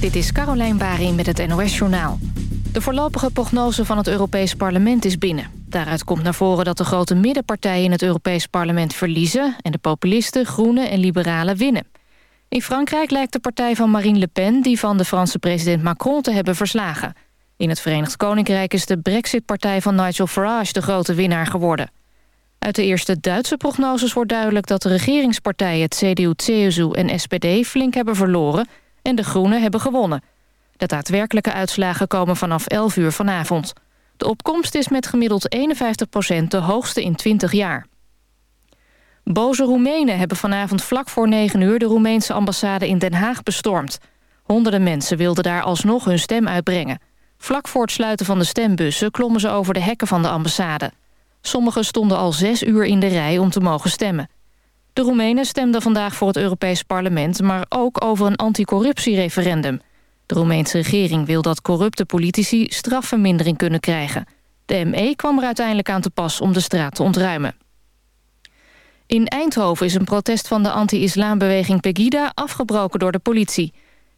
Dit is Carolijn Bari met het NOS Journaal. De voorlopige prognose van het Europees Parlement is binnen. Daaruit komt naar voren dat de grote middenpartijen in het Europees Parlement verliezen... en de populisten, groenen en liberalen winnen. In Frankrijk lijkt de partij van Marine Le Pen... die van de Franse president Macron te hebben verslagen. In het Verenigd Koninkrijk is de Brexit-partij van Nigel Farage... de grote winnaar geworden. Uit de eerste Duitse prognoses wordt duidelijk... dat de regeringspartijen CDU, CSU en SPD flink hebben verloren... en de Groenen hebben gewonnen. De daadwerkelijke uitslagen komen vanaf 11 uur vanavond. De opkomst is met gemiddeld 51% de hoogste in 20 jaar. Boze Roemenen hebben vanavond vlak voor 9 uur... de Roemeense ambassade in Den Haag bestormd. Honderden mensen wilden daar alsnog hun stem uitbrengen. Vlak voor het sluiten van de stembussen klommen ze over de hekken van de ambassade. Sommigen stonden al zes uur in de rij om te mogen stemmen. De Roemenen stemden vandaag voor het Europees Parlement... maar ook over een anticorruptiereferendum. De Roemeense regering wil dat corrupte politici strafvermindering kunnen krijgen. De ME kwam er uiteindelijk aan te pas om de straat te ontruimen. In Eindhoven is een protest van de anti-islambeweging Pegida afgebroken door de politie.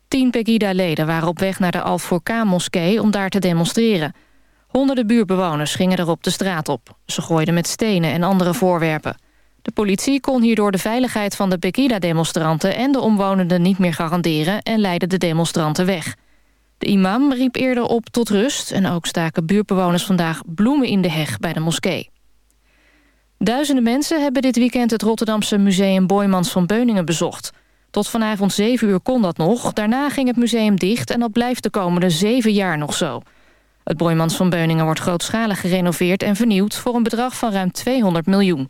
Tien Pegida-leden waren op weg naar de Al-Fourkaan-moskee om daar te demonstreren. Honderden buurtbewoners gingen erop de straat op. Ze gooiden met stenen en andere voorwerpen. De politie kon hierdoor de veiligheid van de Pegida-demonstranten... en de omwonenden niet meer garanderen en leidde de demonstranten weg. De imam riep eerder op tot rust... en ook staken buurtbewoners vandaag bloemen in de heg bij de moskee. Duizenden mensen hebben dit weekend het Rotterdamse museum Boymans van Beuningen bezocht. Tot vanavond 7 uur kon dat nog. Daarna ging het museum dicht en dat blijft de komende zeven jaar nog zo. Het Boymans van Beuningen wordt grootschalig gerenoveerd en vernieuwd... voor een bedrag van ruim 200 miljoen.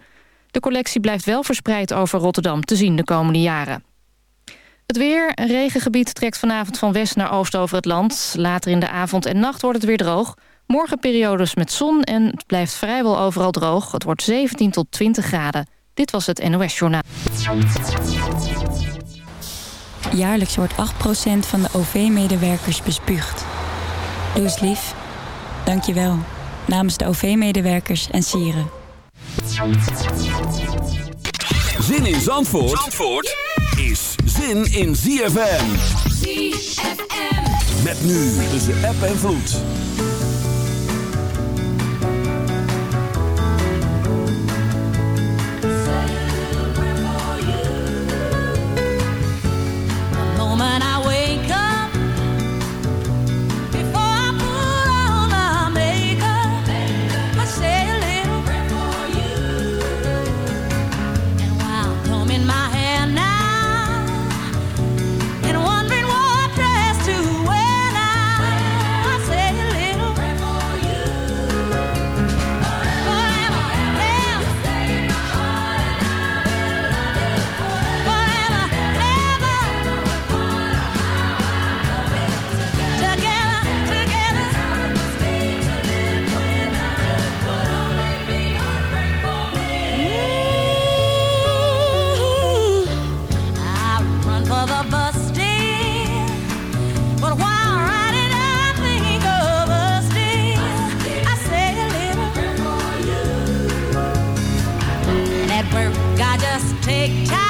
De collectie blijft wel verspreid over Rotterdam te zien de komende jaren. Het weer, een regengebied trekt vanavond van west naar oost over het land. Later in de avond en nacht wordt het weer droog. Morgen periodes met zon en het blijft vrijwel overal droog. Het wordt 17 tot 20 graden. Dit was het NOS Journaal. Jaarlijks wordt 8% van de OV-medewerkers bespuugd. Doe eens lief. Dankjewel. Namens de OV-medewerkers en sieren. Zin in Zandvoort, Zandvoort is zin in ZFM. ZFM. Met nu tussen app en vloed. take time.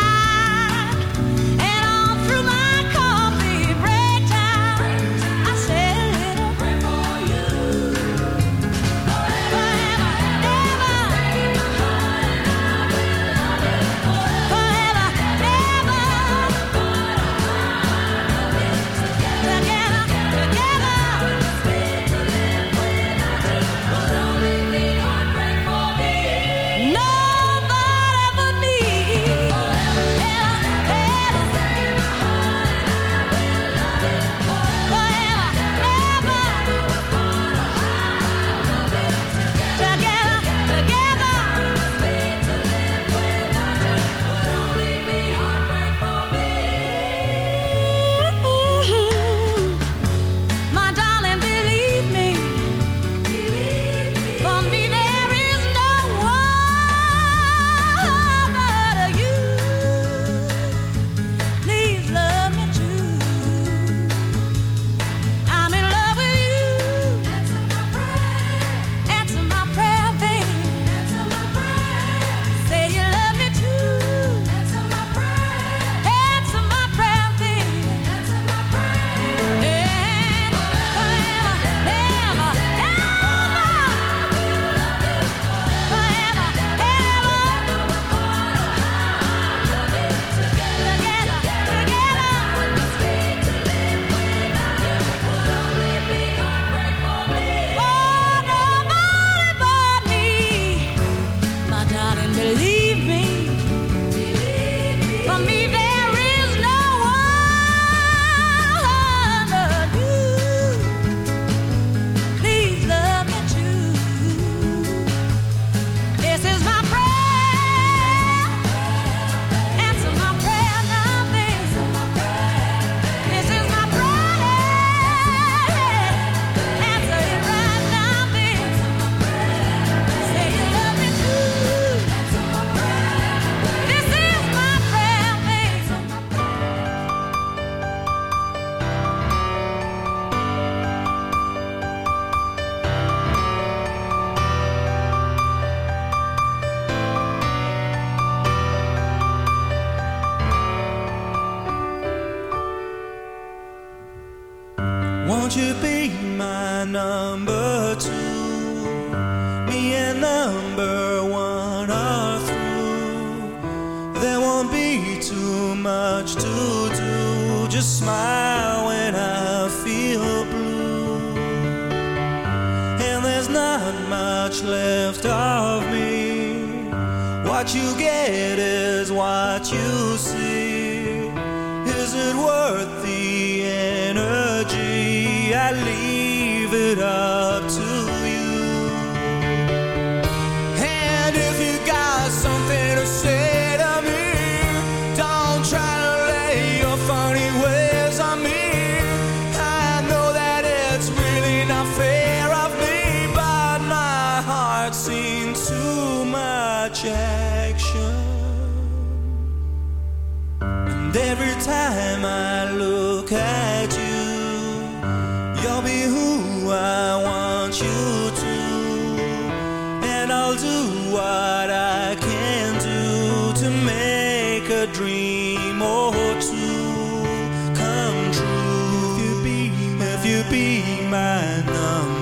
be my number.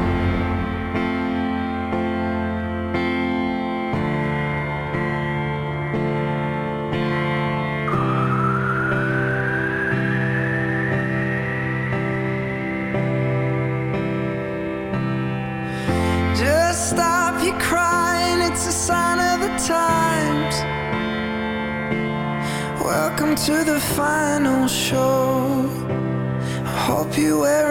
final show. I hope you wear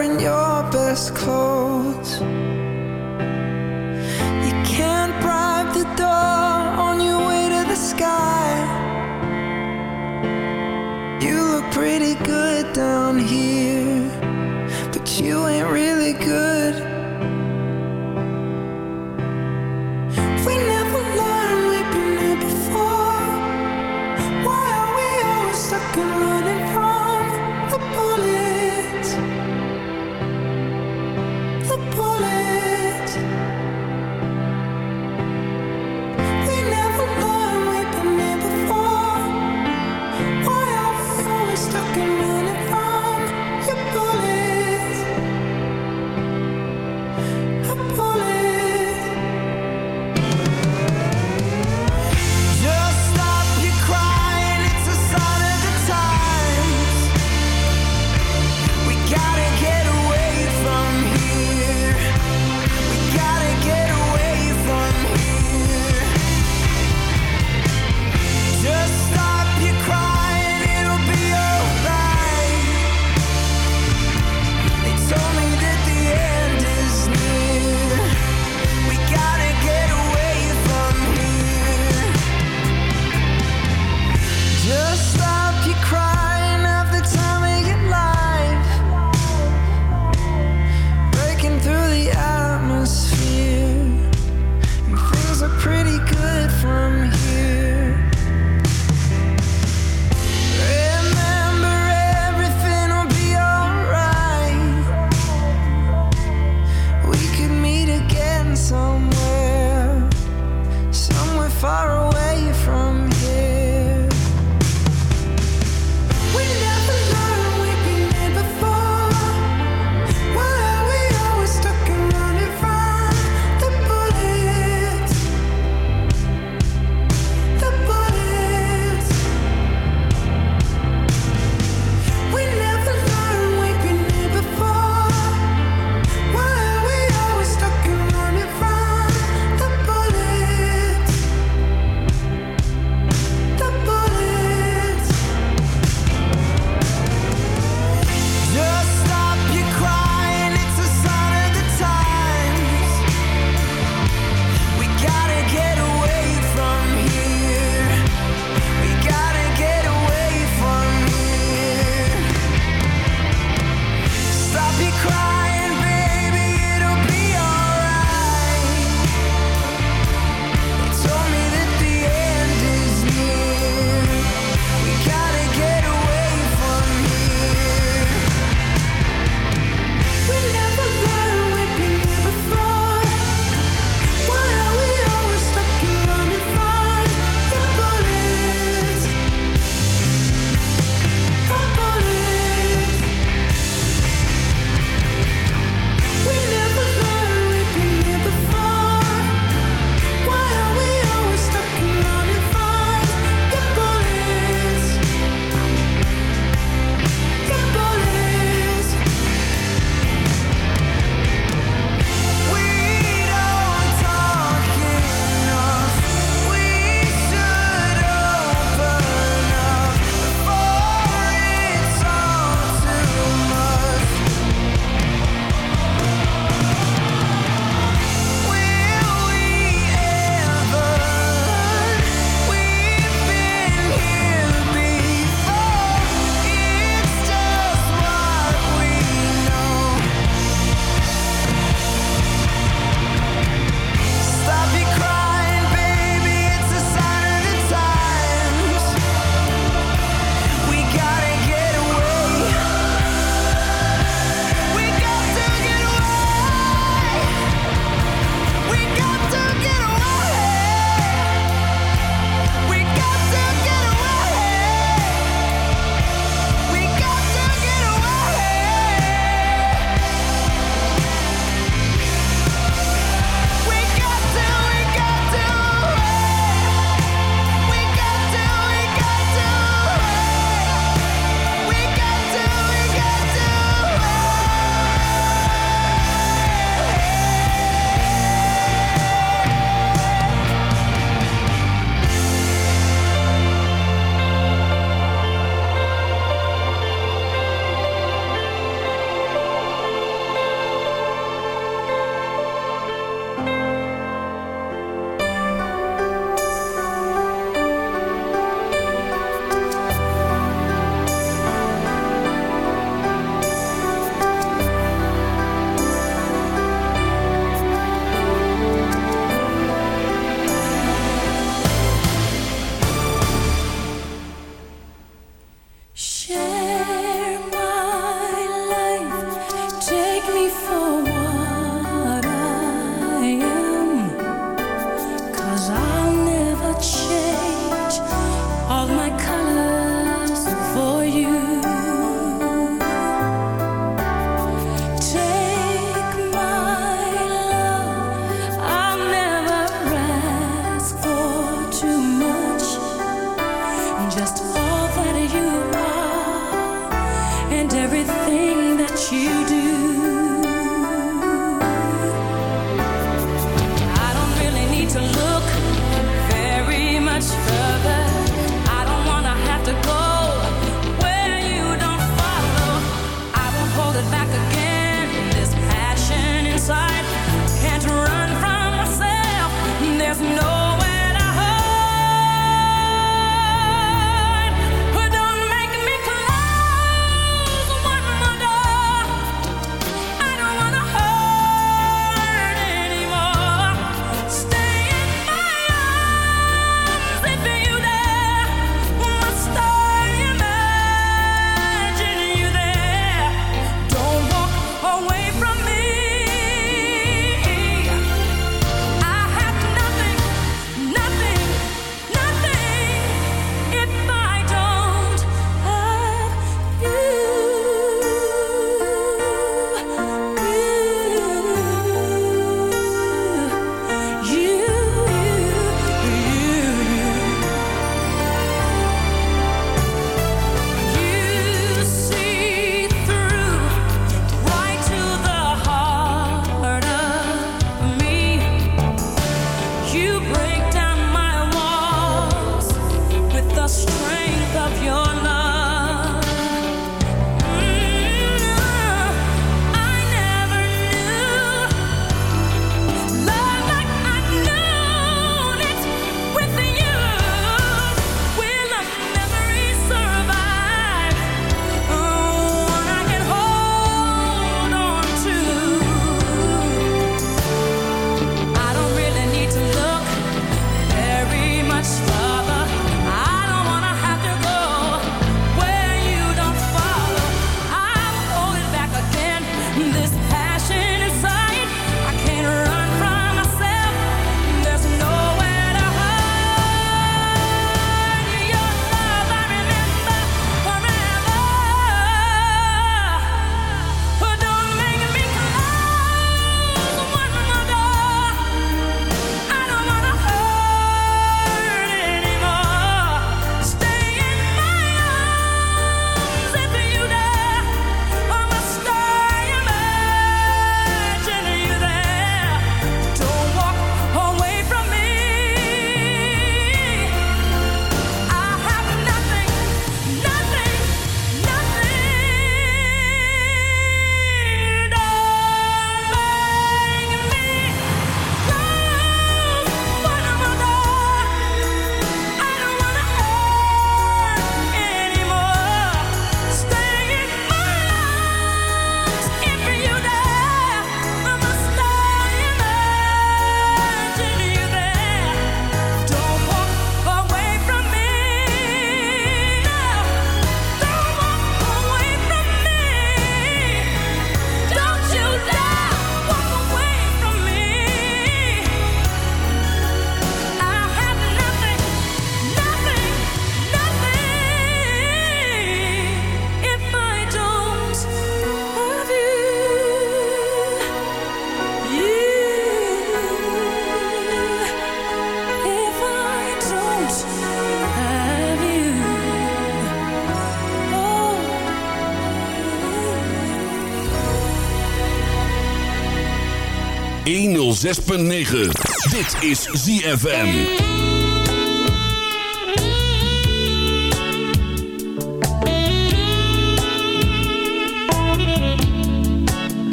106.9. Dit is ZFM.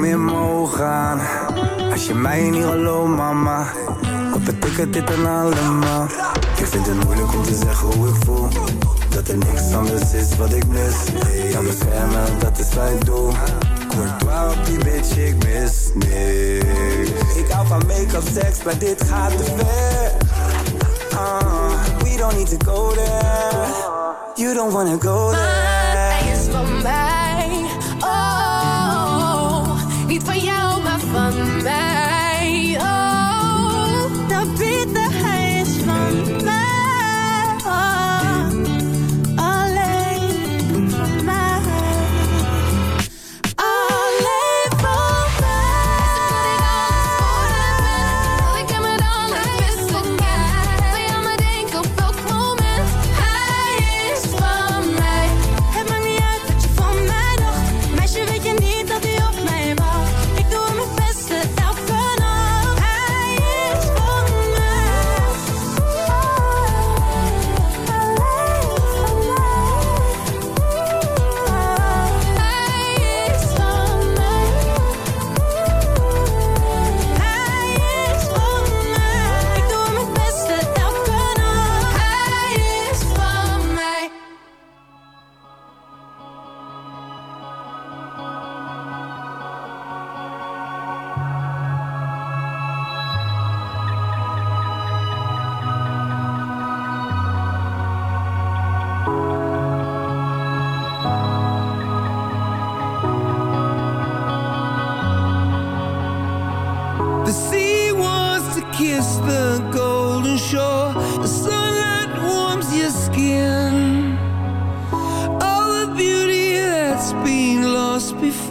lijkt me omhoog gaan. Als je mij niet gelooft, mama, wat betekent dit dan allemaal? Ik vind het moeilijk om te zeggen hoe ik voel. Dat er niks anders is wat ik mis. Nee, kan beschermen, dat is wat ik doe. Courtois die bitch, ik mis niks. Ik hou van make-up, seks, maar dit gaat te ver. Ah, we don't need to go there. You don't wanna go there. back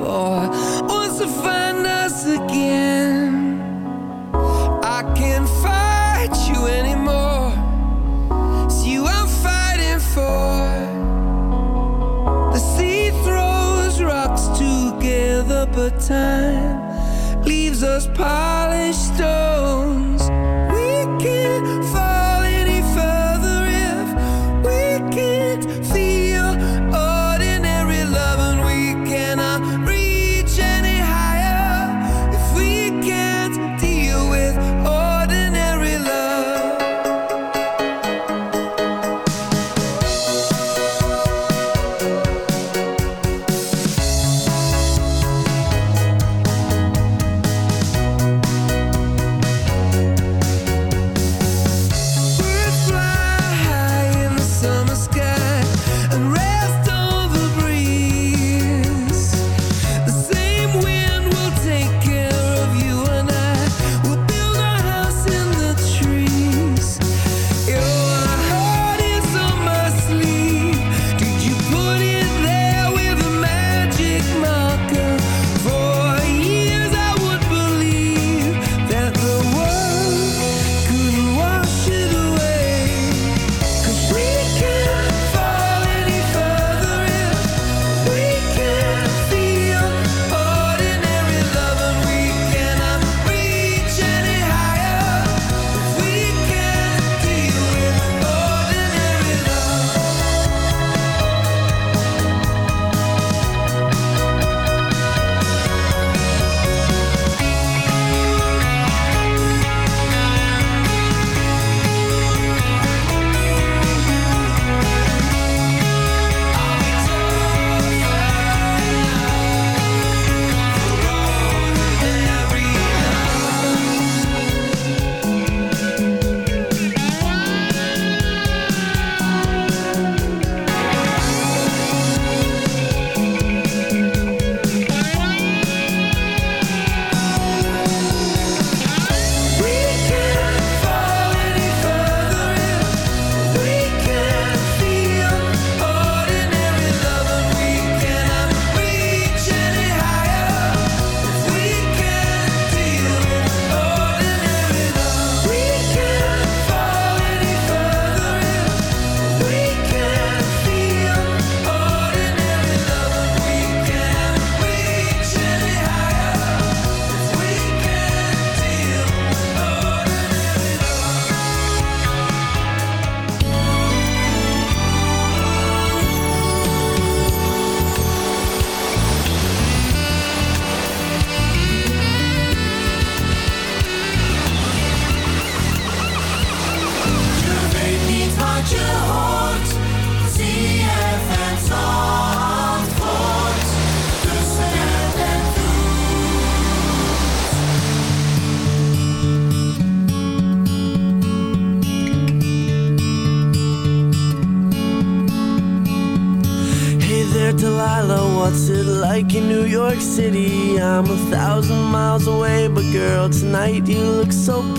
for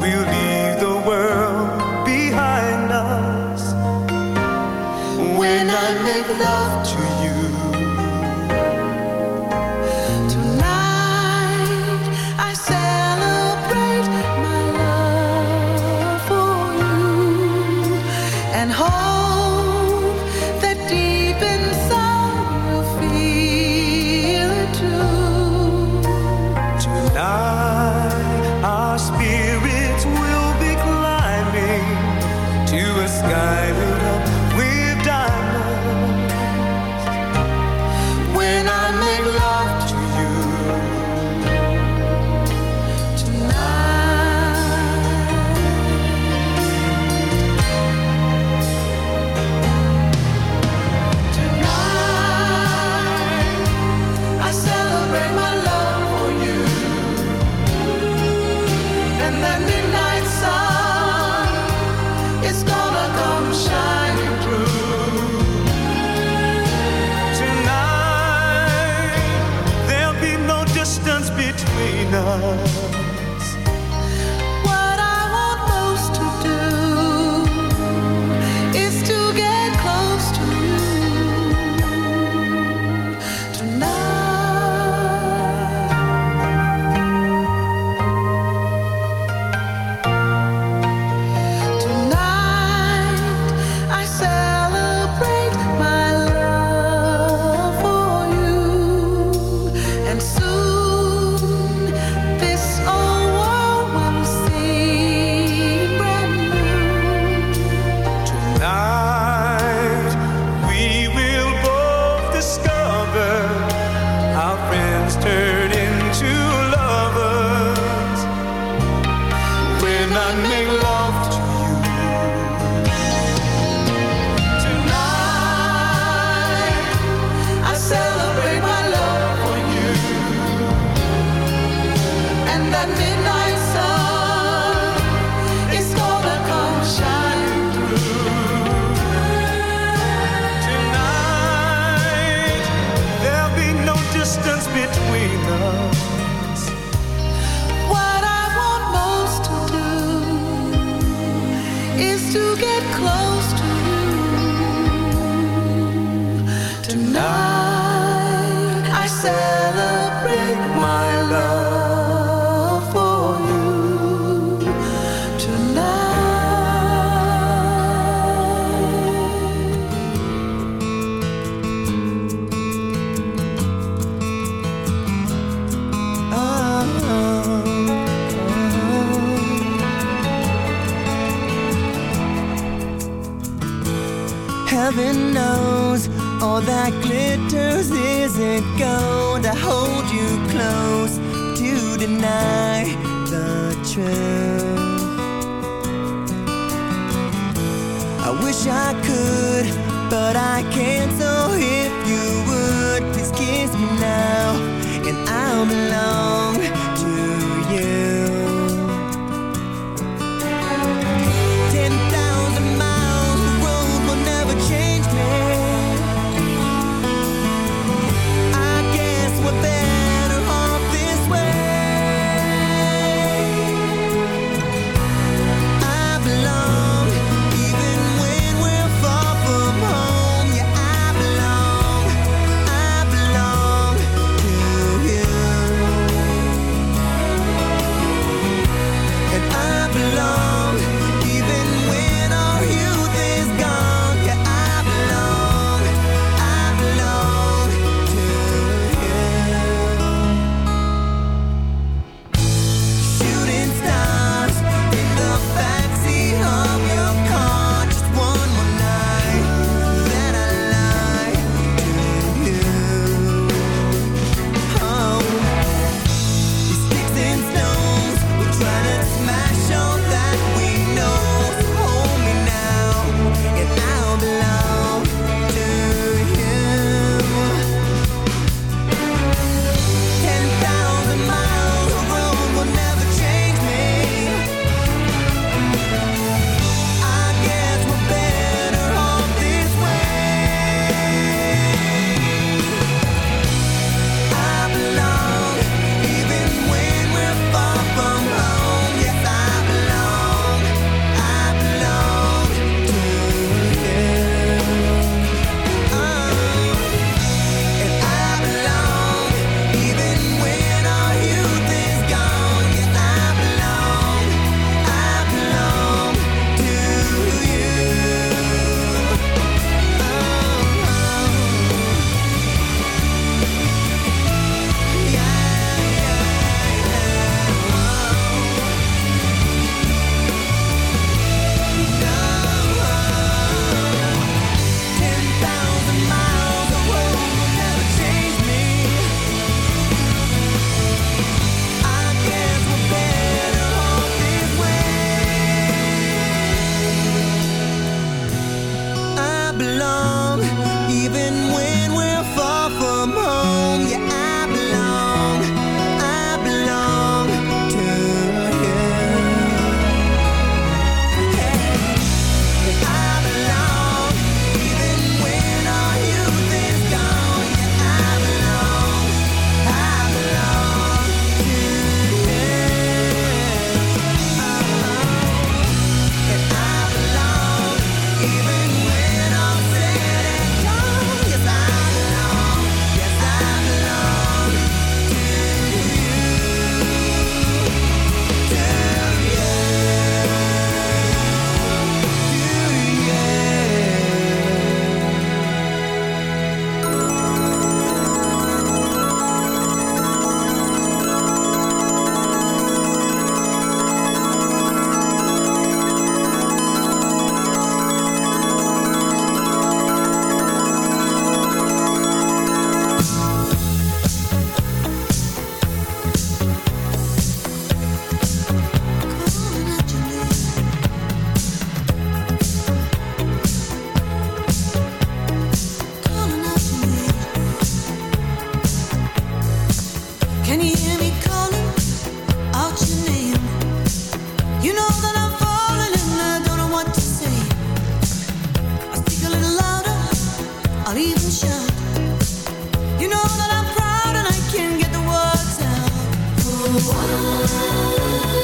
We'll leave the world Thank you.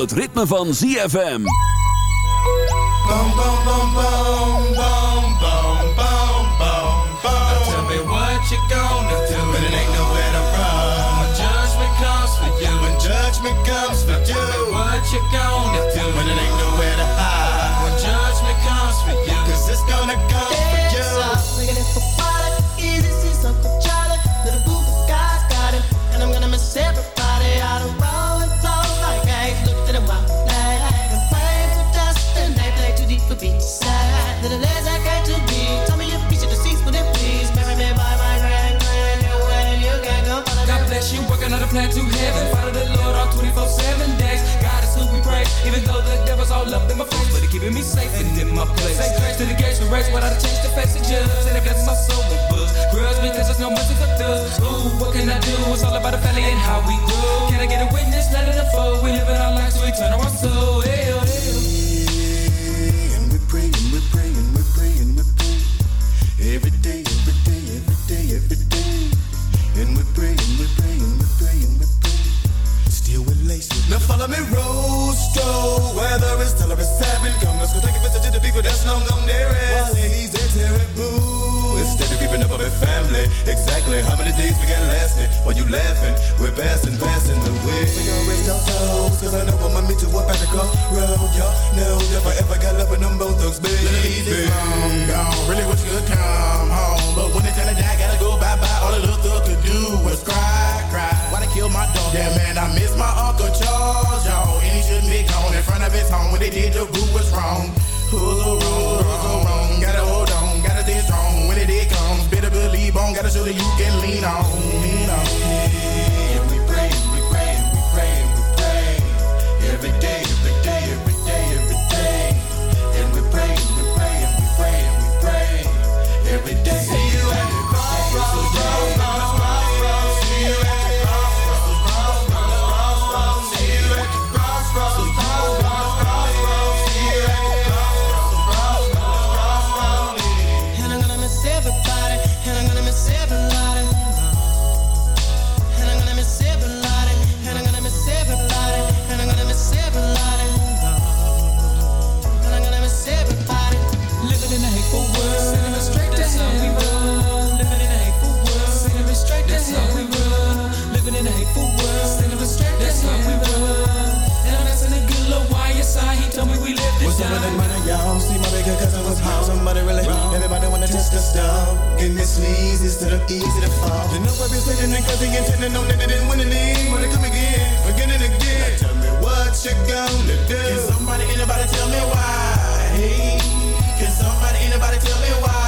het ritme van ZFM. face. to the gates of race, but I change the face of judge. And I guess my soul will buzz. Grudge because there's no mercy for thugs. Ooh, what can I do? It's all about the family and how we do. Can I get a witness? Not enough. We living our lives. And this leads instead of easy to fall. The no weapons sitting and cussing and telling no that they didn't win any. Wanna come again, again and again. Now tell me what you're gonna do. Can somebody, anybody tell me why? Hey, can somebody, anybody tell me why?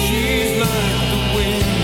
She's like the wind.